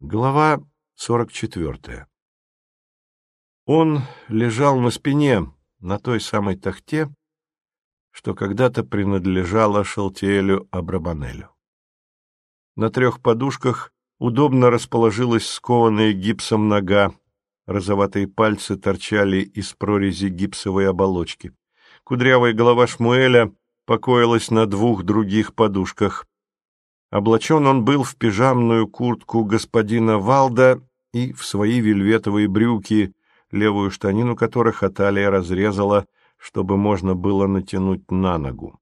Глава 44. Он лежал на спине на той самой тахте, что когда-то принадлежала Шалтиэлю Абрабанелю. На трех подушках удобно расположилась скованная гипсом нога, розоватые пальцы торчали из прорези гипсовой оболочки. Кудрявая голова Шмуэля покоилась на двух других подушках. Облачен он был в пижамную куртку господина Валда и в свои вельветовые брюки, левую штанину которых Аталия разрезала, чтобы можно было натянуть на ногу.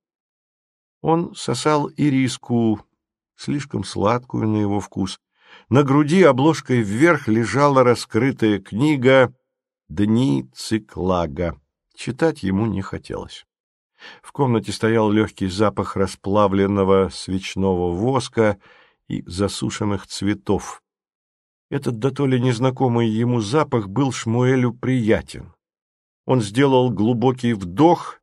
Он сосал ириску, слишком сладкую на его вкус. На груди обложкой вверх лежала раскрытая книга «Дни Циклага». Читать ему не хотелось. В комнате стоял легкий запах расплавленного свечного воска и засушенных цветов. Этот дотоле незнакомый ему запах был Шмуэлю приятен. Он сделал глубокий вдох,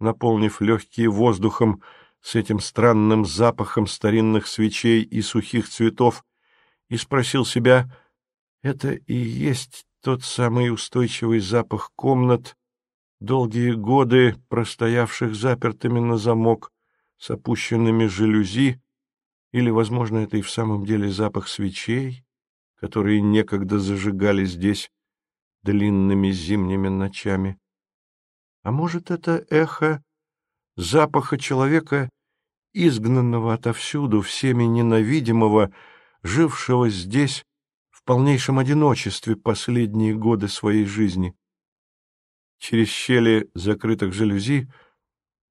наполнив легкие воздухом с этим странным запахом старинных свечей и сухих цветов, и спросил себя, это и есть тот самый устойчивый запах комнат, долгие годы простоявших запертыми на замок с опущенными жалюзи, или, возможно, это и в самом деле запах свечей, которые некогда зажигали здесь длинными зимними ночами. А может, это эхо запаха человека, изгнанного отовсюду, всеми ненавидимого, жившего здесь в полнейшем одиночестве последние годы своей жизни. Через щели закрытых жалюзи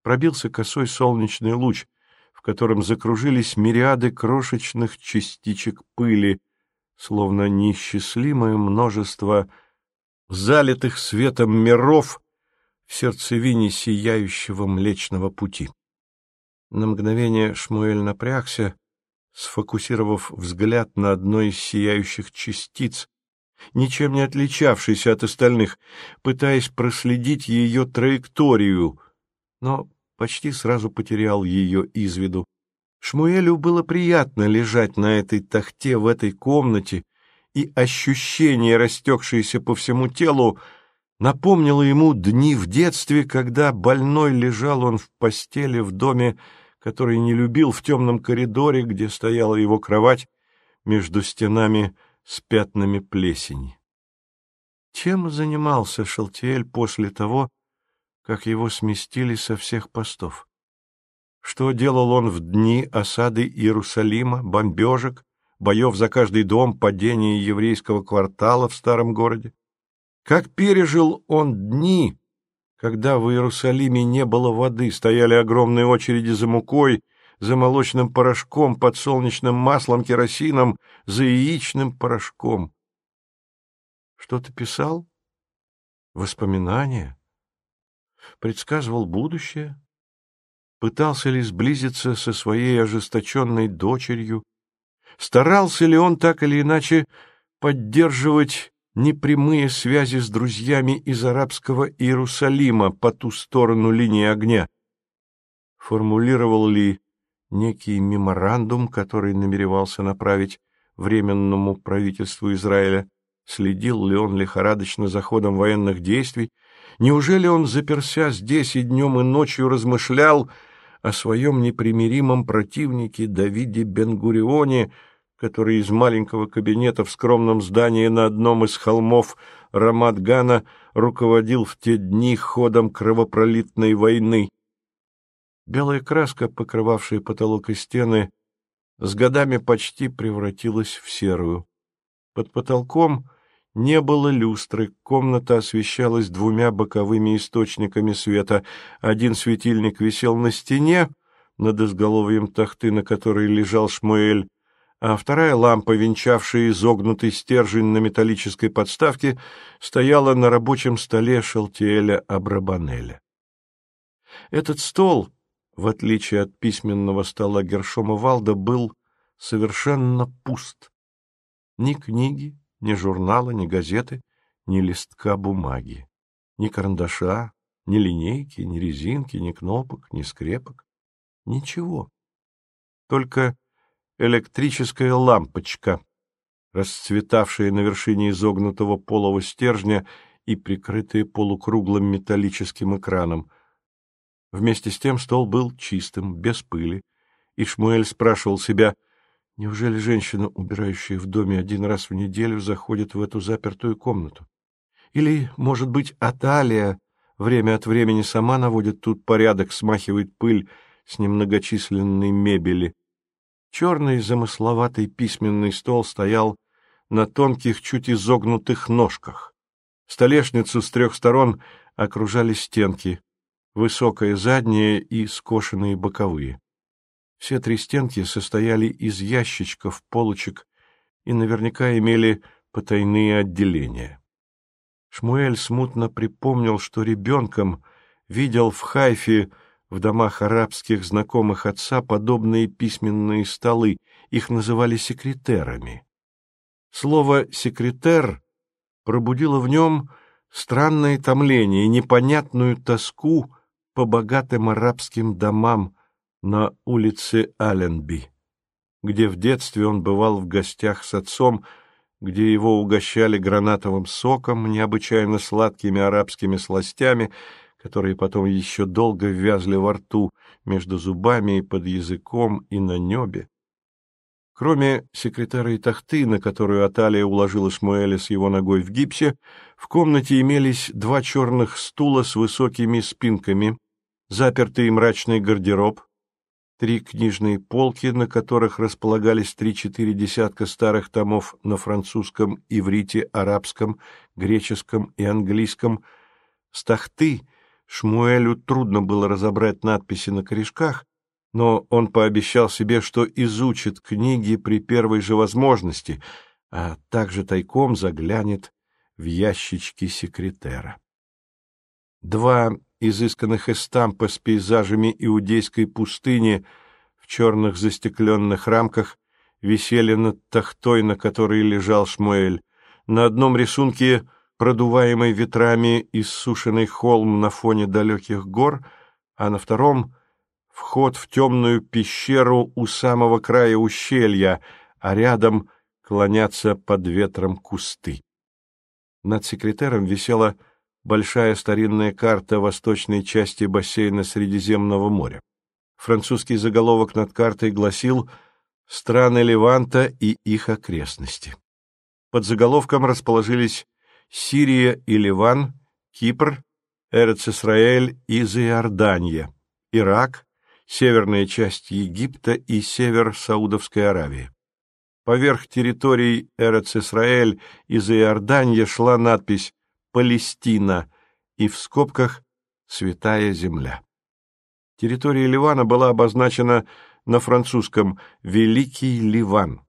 пробился косой солнечный луч, в котором закружились мириады крошечных частичек пыли, словно неисчислимое множество залитых светом миров в сердцевине сияющего Млечного Пути. На мгновение Шмуэль напрягся, сфокусировав взгляд на одной из сияющих частиц, ничем не отличавшейся от остальных, пытаясь проследить ее траекторию, но почти сразу потерял ее из виду. Шмуэлю было приятно лежать на этой тахте в этой комнате, и ощущение, растекшееся по всему телу, напомнило ему дни в детстве, когда больной лежал он в постели в доме, который не любил, в темном коридоре, где стояла его кровать, между стенами с пятнами плесени. Чем занимался Шалтиэль после того, как его сместили со всех постов? Что делал он в дни осады Иерусалима, бомбежек, боев за каждый дом, падения еврейского квартала в старом городе? Как пережил он дни, когда в Иерусалиме не было воды, стояли огромные очереди за мукой, за молочным порошком, подсолнечным маслом, керосином, за яичным порошком. Что-то писал? Воспоминания? Предсказывал будущее? Пытался ли сблизиться со своей ожесточенной дочерью? Старался ли он так или иначе поддерживать непрямые связи с друзьями из арабского Иерусалима по ту сторону линии огня? Формулировал ли некий меморандум, который намеревался направить Временному правительству Израиля, следил ли он лихорадочно за ходом военных действий, неужели он, заперся здесь и днем, и ночью размышлял о своем непримиримом противнике Давиде Бенгурионе, который из маленького кабинета в скромном здании на одном из холмов Рамадгана руководил в те дни ходом кровопролитной войны. Белая краска, покрывавшая потолок и стены, с годами почти превратилась в серую. Под потолком не было люстры, комната освещалась двумя боковыми источниками света. Один светильник висел на стене, над изголовьем тахты, на которой лежал Шмуэль, а вторая лампа, венчавшая изогнутый стержень на металлической подставке, стояла на рабочем столе Шалтиэля Абрабанеля. Этот стол в отличие от письменного стола Гершома Валда, был совершенно пуст. Ни книги, ни журнала, ни газеты, ни листка бумаги, ни карандаша, ни линейки, ни резинки, ни кнопок, ни скрепок. Ничего. Только электрическая лампочка, расцветавшие на вершине изогнутого полого стержня и прикрытые полукруглым металлическим экраном. Вместе с тем стол был чистым, без пыли, и Шмуэль спрашивал себя, неужели женщина, убирающая в доме один раз в неделю, заходит в эту запертую комнату? Или, может быть, Аталия время от времени сама наводит тут порядок, смахивает пыль с немногочисленной мебели. Черный замысловатый письменный стол стоял на тонких, чуть изогнутых ножках. Столешницу с трех сторон окружали стенки, высокая задняя и скошенные боковые. Все три стенки состояли из ящичков, полочек и наверняка имели потайные отделения. Шмуэль смутно припомнил, что ребенком видел в Хайфе в домах арабских знакомых отца подобные письменные столы, их называли секретерами. Слово «секретер» пробудило в нем странное томление, непонятную тоску по богатым арабским домам на улице Алленби, где в детстве он бывал в гостях с отцом, где его угощали гранатовым соком, необычайно сладкими арабскими сластями, которые потом еще долго вязли во рту, между зубами и под языком, и на небе. Кроме секретаря и тахты, на которую Аталия уложила Шмуэля с его ногой в гипсе, в комнате имелись два черных стула с высокими спинками, запертый мрачный гардероб, три книжные полки, на которых располагались три-четыре десятка старых томов на французском, иврите, арабском, греческом и английском. С тахты Шмуэлю трудно было разобрать надписи на корешках, но он пообещал себе, что изучит книги при первой же возможности, а также тайком заглянет в ящички секретера. Два изысканных эстампа с пейзажами иудейской пустыни в черных застекленных рамках висели над тахтой, на которой лежал Шмуэль. На одном рисунке продуваемый ветрами иссушенный холм на фоне далеких гор, а на втором — вход в темную пещеру у самого края ущелья, а рядом клонятся под ветром кусты. Над секретером висела большая старинная карта восточной части бассейна Средиземного моря. Французский заголовок над картой гласил «Страны Леванта и их окрестности». Под заголовком расположились Сирия и Ливан, Кипр, Эрец-Исраэль и Иордания, Ирак, северная часть Египта и север Саудовской Аравии. Поверх территорий Эрец-Исраэль и Иордания шла надпись Палестина и в скобках «Святая земля». Территория Ливана была обозначена на французском «Великий Ливан».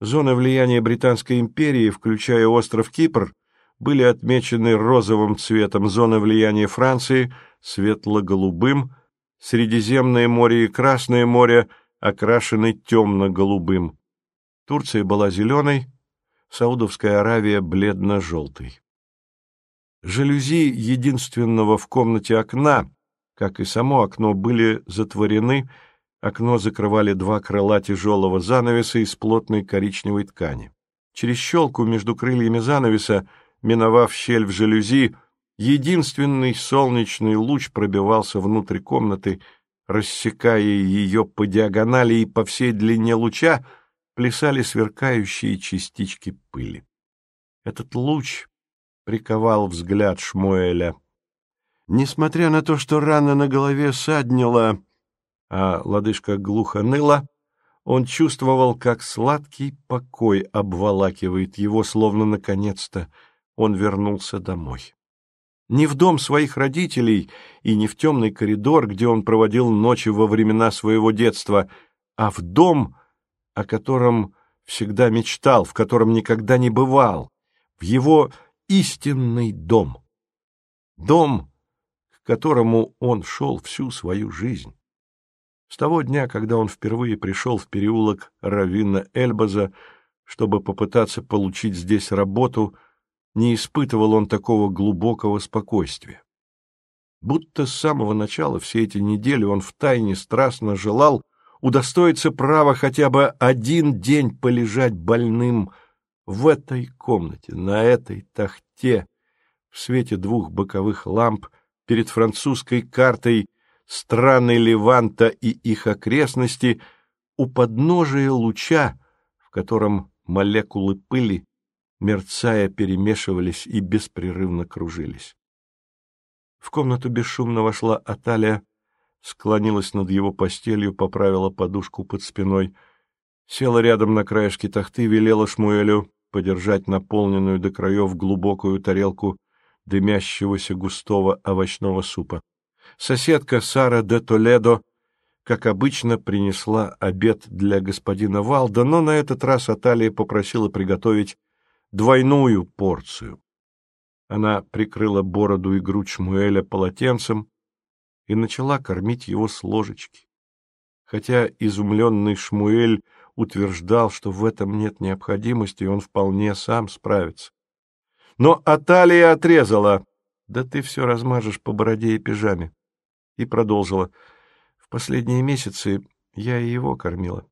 Зоны влияния Британской империи, включая остров Кипр, были отмечены розовым цветом, зоны влияния Франции – светло-голубым, Средиземное море и Красное море окрашены темно-голубым. Турция была зеленой, Саудовская Аравия – бледно-желтой. Жалюзи единственного в комнате окна, как и само окно, были затворены, окно закрывали два крыла тяжелого занавеса из плотной коричневой ткани. Через щелку между крыльями занавеса, миновав щель в жалюзи, единственный солнечный луч пробивался внутрь комнаты, рассекая ее по диагонали и по всей длине луча плясали сверкающие частички пыли. Этот луч приковал взгляд Шмуэля. Несмотря на то, что рана на голове саднила, а лодыжка глухо ныла, он чувствовал, как сладкий покой обволакивает его, словно наконец-то он вернулся домой. Не в дом своих родителей и не в темный коридор, где он проводил ночи во времена своего детства, а в дом, о котором всегда мечтал, в котором никогда не бывал, в его истинный дом. Дом, к которому он шел всю свою жизнь. С того дня, когда он впервые пришел в переулок Равина Эльбаза, чтобы попытаться получить здесь работу, не испытывал он такого глубокого спокойствия. Будто с самого начала все эти недели он втайне страстно желал удостоиться права хотя бы один день полежать больным В этой комнате, на этой тахте, в свете двух боковых ламп, перед французской картой страны Леванта и их окрестности, у подножия луча, в котором молекулы пыли, мерцая, перемешивались и беспрерывно кружились. В комнату бесшумно вошла Аталия, склонилась над его постелью, поправила подушку под спиной, села рядом на краешке тахты, велела Шмуэлю подержать наполненную до краев глубокую тарелку дымящегося густого овощного супа. Соседка Сара де Толедо, как обычно, принесла обед для господина Валда, но на этот раз Аталия попросила приготовить двойную порцию. Она прикрыла бороду и грудь Шмуэля полотенцем и начала кормить его с ложечки. Хотя изумленный Шмуэль утверждал, что в этом нет необходимости, он вполне сам справится. Но Аталия отрезала. «Да ты все размажешь по бороде и пижаме». И продолжила. «В последние месяцы я и его кормила.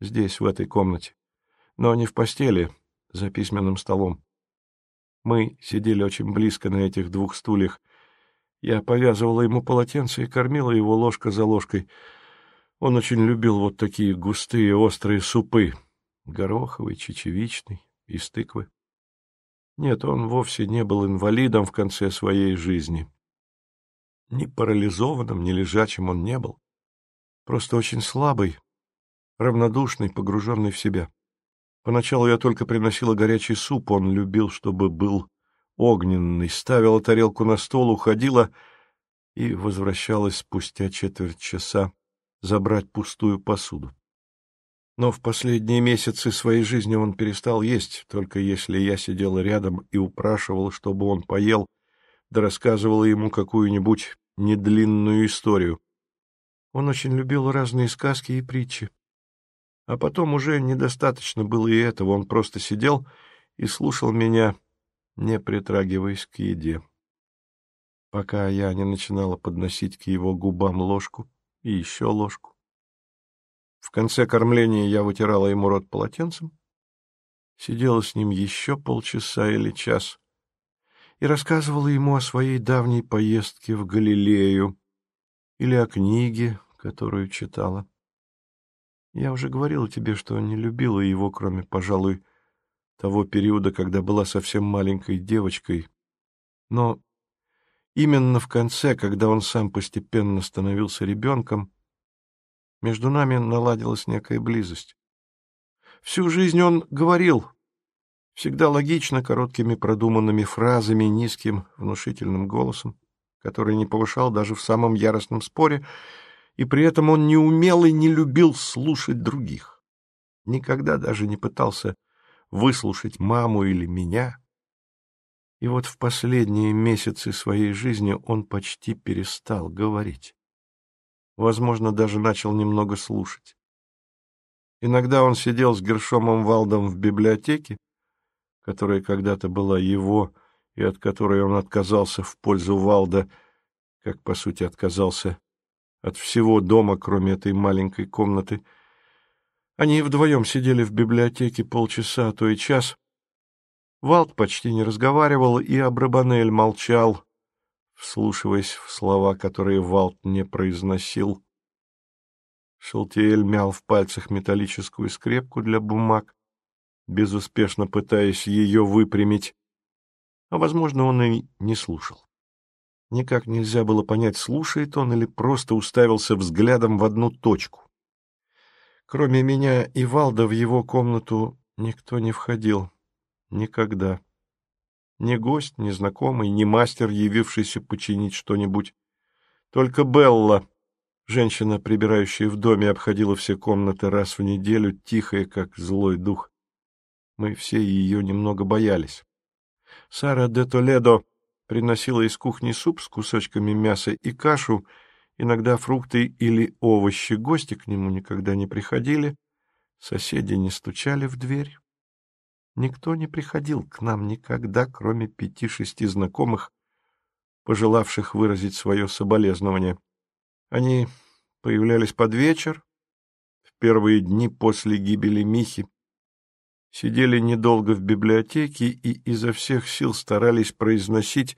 Здесь, в этой комнате. Но не в постели, за письменным столом. Мы сидели очень близко на этих двух стульях. Я повязывала ему полотенце и кормила его ложка за ложкой. Он очень любил вот такие густые острые супы, гороховый, чечевичный, из тыквы. Нет, он вовсе не был инвалидом в конце своей жизни. Ни парализованным, ни лежачим он не был. Просто очень слабый, равнодушный, погруженный в себя. Поначалу я только приносила горячий суп, он любил, чтобы был огненный, ставила тарелку на стол, уходила и возвращалась спустя четверть часа забрать пустую посуду. Но в последние месяцы своей жизни он перестал есть, только если я сидела рядом и упрашивала, чтобы он поел, да рассказывала ему какую-нибудь недлинную историю. Он очень любил разные сказки и притчи. А потом уже недостаточно было и этого, он просто сидел и слушал меня, не притрагиваясь к еде. Пока я не начинала подносить к его губам ложку и еще ложку. В конце кормления я вытирала ему рот полотенцем, сидела с ним еще полчаса или час и рассказывала ему о своей давней поездке в Галилею или о книге, которую читала. Я уже говорила тебе, что не любила его, кроме, пожалуй, того периода, когда была совсем маленькой девочкой. Но именно в конце, когда он сам постепенно становился ребенком, между нами наладилась некая близость. Всю жизнь он говорил, всегда логично, короткими продуманными фразами, низким, внушительным голосом, который не повышал даже в самом яростном споре, и при этом он не умел и не любил слушать других. Никогда даже не пытался выслушать маму или меня. И вот в последние месяцы своей жизни он почти перестал говорить. Возможно, даже начал немного слушать. Иногда он сидел с Гершомом Валдом в библиотеке, которая когда-то была его и от которой он отказался в пользу Валда, как, по сути, отказался от всего дома, кроме этой маленькой комнаты. Они вдвоем сидели в библиотеке полчаса, а то и час. Валт почти не разговаривал, и Абрабанель молчал, вслушиваясь в слова, которые Валт не произносил. Шелтиэль мял в пальцах металлическую скрепку для бумаг, безуспешно пытаясь ее выпрямить, а, возможно, он и не слушал. Никак нельзя было понять, слушает он или просто уставился взглядом в одну точку. Кроме меня и Валда в его комнату никто не входил. Никогда. Ни гость, ни знакомый, ни мастер, явившийся починить что-нибудь. Только Белла, женщина, прибирающая в доме, обходила все комнаты раз в неделю, тихая, как злой дух. Мы все ее немного боялись. Сара де Толедо приносила из кухни суп с кусочками мяса и кашу, иногда фрукты или овощи. Гости к нему никогда не приходили, соседи не стучали в дверь. Никто не приходил к нам никогда, кроме пяти-шести знакомых, пожелавших выразить свое соболезнование. Они появлялись под вечер, в первые дни после гибели Михи, сидели недолго в библиотеке и изо всех сил старались произносить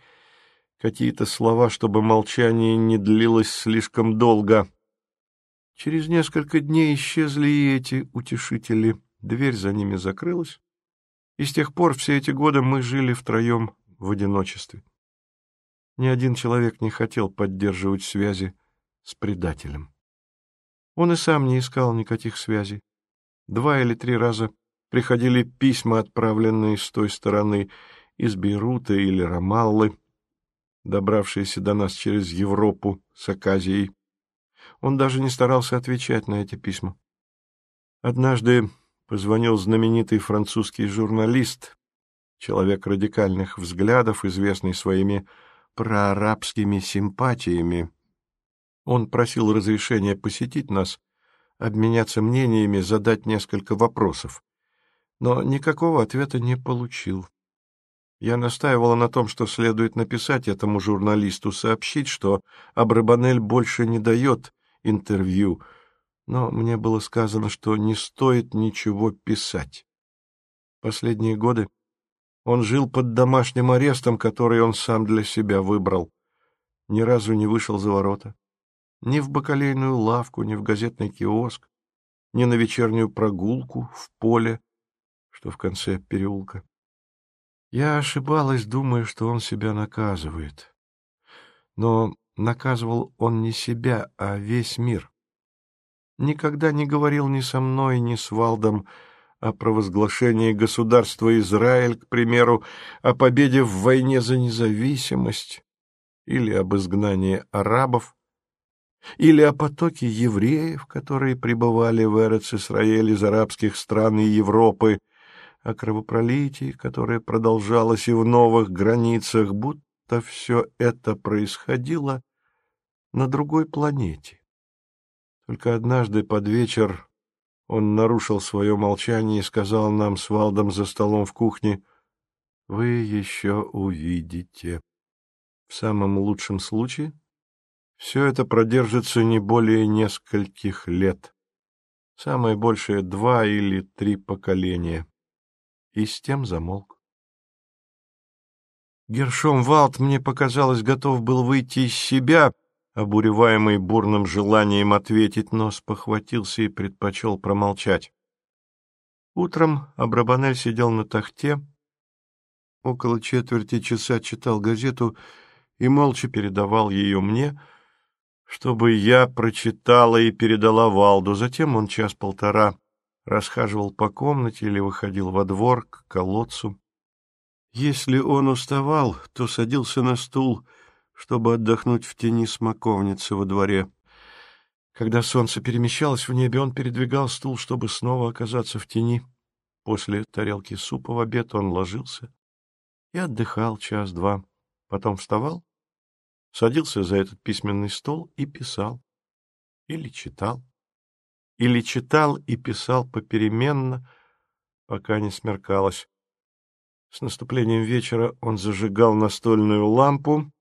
какие-то слова, чтобы молчание не длилось слишком долго. Через несколько дней исчезли и эти утешители, дверь за ними закрылась, и с тех пор все эти годы мы жили втроем в одиночестве. Ни один человек не хотел поддерживать связи с предателем. Он и сам не искал никаких связей. Два или три раза приходили письма, отправленные с той стороны, из Бейрута или Рамаллы, добравшиеся до нас через Европу с Аказией. Он даже не старался отвечать на эти письма. Однажды позвонил знаменитый французский журналист, человек радикальных взглядов, известный своими проарабскими симпатиями. Он просил разрешения посетить нас, обменяться мнениями, задать несколько вопросов. Но никакого ответа не получил. Я настаивала на том, что следует написать этому журналисту, сообщить, что Абрабанель больше не дает интервью, но мне было сказано, что не стоит ничего писать. Последние годы он жил под домашним арестом, который он сам для себя выбрал. Ни разу не вышел за ворота. Ни в бакалейную лавку, ни в газетный киоск, ни на вечернюю прогулку в поле, что в конце переулка. Я ошибалась, думая, что он себя наказывает. Но наказывал он не себя, а весь мир. Никогда не говорил ни со мной, ни с Валдом о провозглашении государства Израиль, к примеру, о победе в войне за независимость или об изгнании арабов, или о потоке евреев, которые пребывали в Эрец-Исраэль из арабских стран и Европы, о кровопролитии, которое продолжалось и в новых границах, будто все это происходило на другой планете. Только однажды под вечер он нарушил свое молчание и сказал нам с Валдом за столом в кухне, «Вы еще увидите. В самом лучшем случае все это продержится не более нескольких лет, самое большее два или три поколения». И с тем замолк. Гершом Валд, мне показалось, готов был выйти из себя, обуреваемый бурным желанием ответить, но спохватился и предпочел промолчать. Утром Абрабанель сидел на тахте, около четверти часа читал газету и молча передавал ее мне, чтобы я прочитала и передала Валду. Затем он час-полтора расхаживал по комнате или выходил во двор к колодцу. Если он уставал, то садился на стул — чтобы отдохнуть в тени смоковницы во дворе. Когда солнце перемещалось в небе, он передвигал стул, чтобы снова оказаться в тени. После тарелки супа в обед он ложился и отдыхал час-два. Потом вставал, садился за этот письменный стол и писал. Или читал. Или читал и писал попеременно, пока не смеркалось. С наступлением вечера он зажигал настольную лампу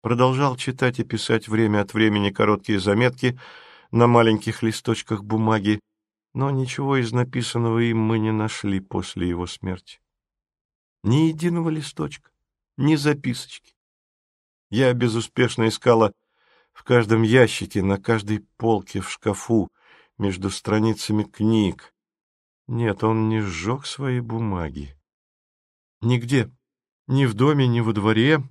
продолжал читать и писать время от времени короткие заметки на маленьких листочках бумаги, но ничего из написанного им мы не нашли после его смерти. Ни единого листочка, ни записочки. Я безуспешно искала в каждом ящике, на каждой полке в шкафу, между страницами книг. Нет, он не сжег свои бумаги. Нигде, ни в доме, ни во дворе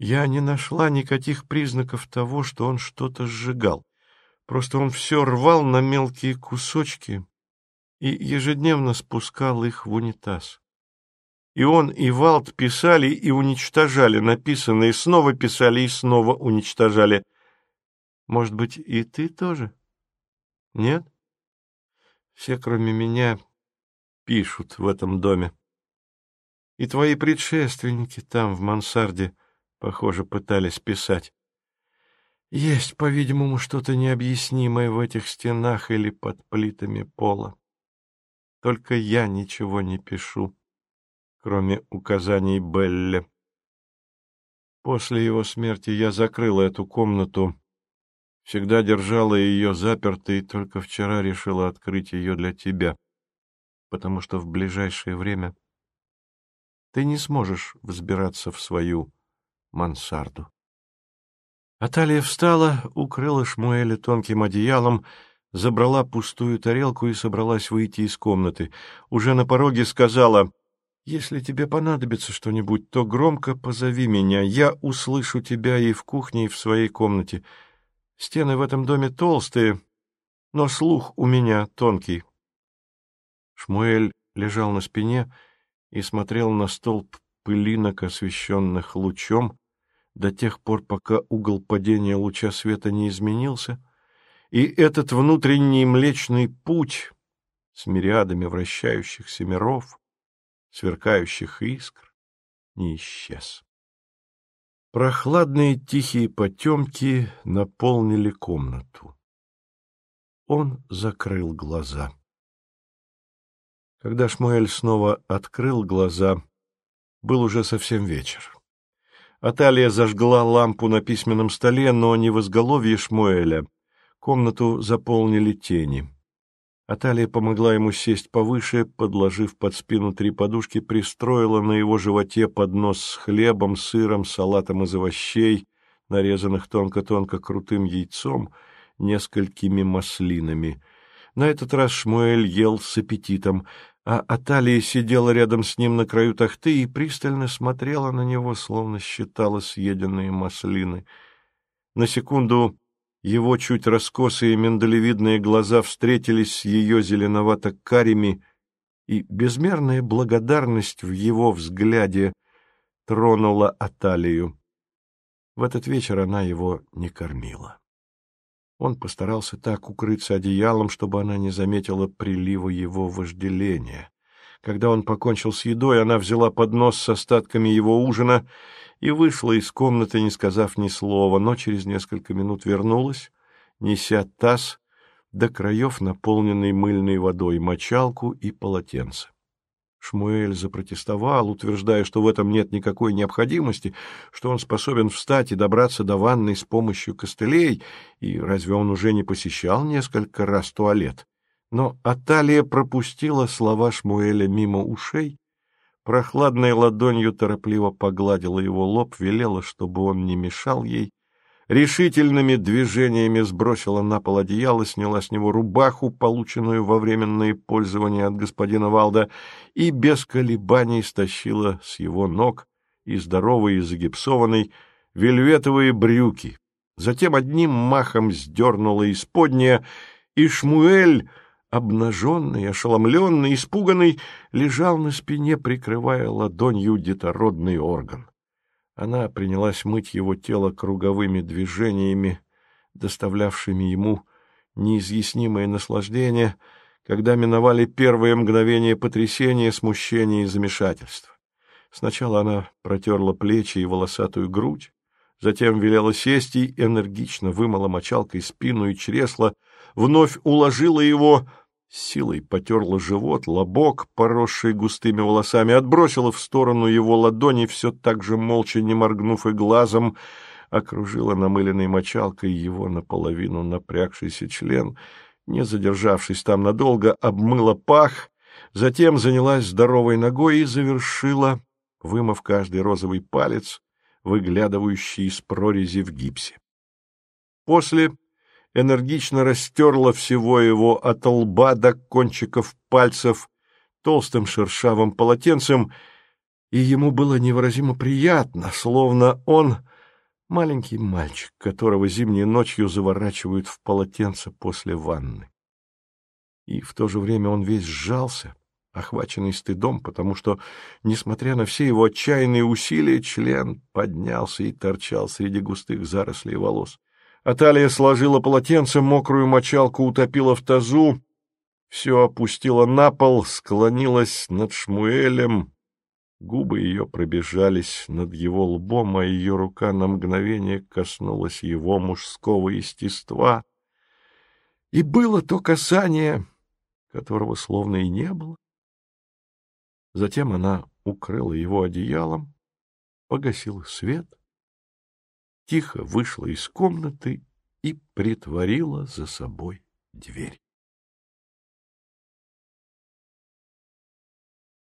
я не нашла никаких признаков того, что он что-то сжигал. Просто он все рвал на мелкие кусочки и ежедневно спускал их в унитаз. И он, и Валт писали и уничтожали написанное, снова писали и снова уничтожали. Может быть, и ты тоже? Нет? Все, кроме меня, пишут в этом доме. И твои предшественники там, в мансарде, — похоже, пытались писать. Есть, по-видимому, что-то необъяснимое в этих стенах или под плитами пола. Только я ничего не пишу, кроме указаний Белле. После его смерти я закрыла эту комнату, всегда держала ее запертой и только вчера решила открыть ее для тебя. потому что в ближайшее время ты не сможешь взбираться в свою мансарду. Аталия встала, укрыла Шмуэля тонким одеялом, забрала пустую тарелку и собралась выйти из комнаты. Уже на пороге сказала, «Если тебе понадобится что-нибудь, то громко позови меня. Я услышу тебя и в кухне, и в своей комнате. Стены в этом доме толстые, но слух у меня тонкий». Шмуэль лежал на спине и смотрел на столб пылинок, освещенных лучом, до тех пор, пока угол падения луча света не изменился, и этот внутренний Млечный Путь с мириадами вращающихся миров, сверкающих искр, не исчез. Прохладные тихие потемки наполнили комнату. Он закрыл глаза. Когда Шмуэль снова открыл глаза, был уже совсем вечер. Аталия зажгла лампу на письменном столе, но не в изголовье Шмуэля. Комнату заполнили тени. Аталия помогла ему сесть повыше, подложив под спину три подушки, пристроила на его животе поднос с хлебом, сыром, салатом из овощей, нарезанных тонко-тонко крутым яйцом, несколькими маслинами. На этот раз Шмуэль ел с аппетитом — а Аталия сидела рядом с ним на краю тахты и пристально смотрела на него, словно считала съеденные маслины. На секунду его чуть раскосые миндалевидные глаза встретились с ее зеленовато-карими, и безмерная благодарность в его взгляде тронула Аталию. В этот вечер она его не кормила. Он постарался так укрыться одеялом, чтобы она не заметила прилива его вожделения. Когда он покончил с едой, она взяла поднос с остатками его ужина и вышла из комнаты, не сказав ни слова, но через несколько минут вернулась, неся таз до краев, наполненный мыльной водой, мочалку и полотенце. Шмуэль запротестовал, утверждая, что в этом нет никакой необходимости, что он способен встать и добраться до ванной с помощью костылей, и разве он уже не посещал несколько раз туалет? Но Аталия пропустила слова Шмуэля мимо ушей, прохладной ладонью торопливо погладила его лоб, велела, чтобы он не мешал ей, решительными движениями сбросила на пол одеяло, сняла с него рубаху, полученную во временное пользование от господина Валда, и без колебаний стащила с его ног и здоровые и загипсованной вельветовые брюки. Затем одним махом сдернула исподнее, и Шмуэль, обнаженный, ошеломленный, испуганный, лежал на спине, прикрывая ладонью детородный орган. Она принялась мыть его тело круговыми движениями, доставлявшими ему неизъяснимое наслаждение, когда миновали первые мгновения потрясения, смущения и замешательства. Сначала она протерла плечи и волосатую грудь, затем велела сесть и энергично вымыла мочалкой спину и чресло, вновь уложила его силой потерла живот, лобок, поросший густыми волосами, отбросила в сторону его ладони, все так же молча, не моргнув и глазом, окружила намыленной мочалкой его наполовину напрягшийся член, не задержавшись там надолго, обмыла пах, затем занялась здоровой ногой и завершила, вымыв каждый розовый палец, выглядывающий из прорези в гипсе. После энергично растерла всего его от лба до кончиков пальцев толстым шершавым полотенцем, и ему было невыразимо приятно, словно он маленький мальчик, которого зимней ночью заворачивают в полотенце после ванны. И в то же время он весь сжался, охваченный стыдом, потому что, несмотря на все его отчаянные усилия, член поднялся и торчал среди густых зарослей волос. Аталия сложила полотенце, мокрую мочалку утопила в тазу, все опустила на пол, склонилась над Шмуэлем. Губы ее пробежались над его лбом, а ее рука на мгновение коснулась его мужского естества. И было то касание, которого словно и не было. Затем она укрыла его одеялом, погасила свет — тихо вышла из комнаты и притворила за собой дверь.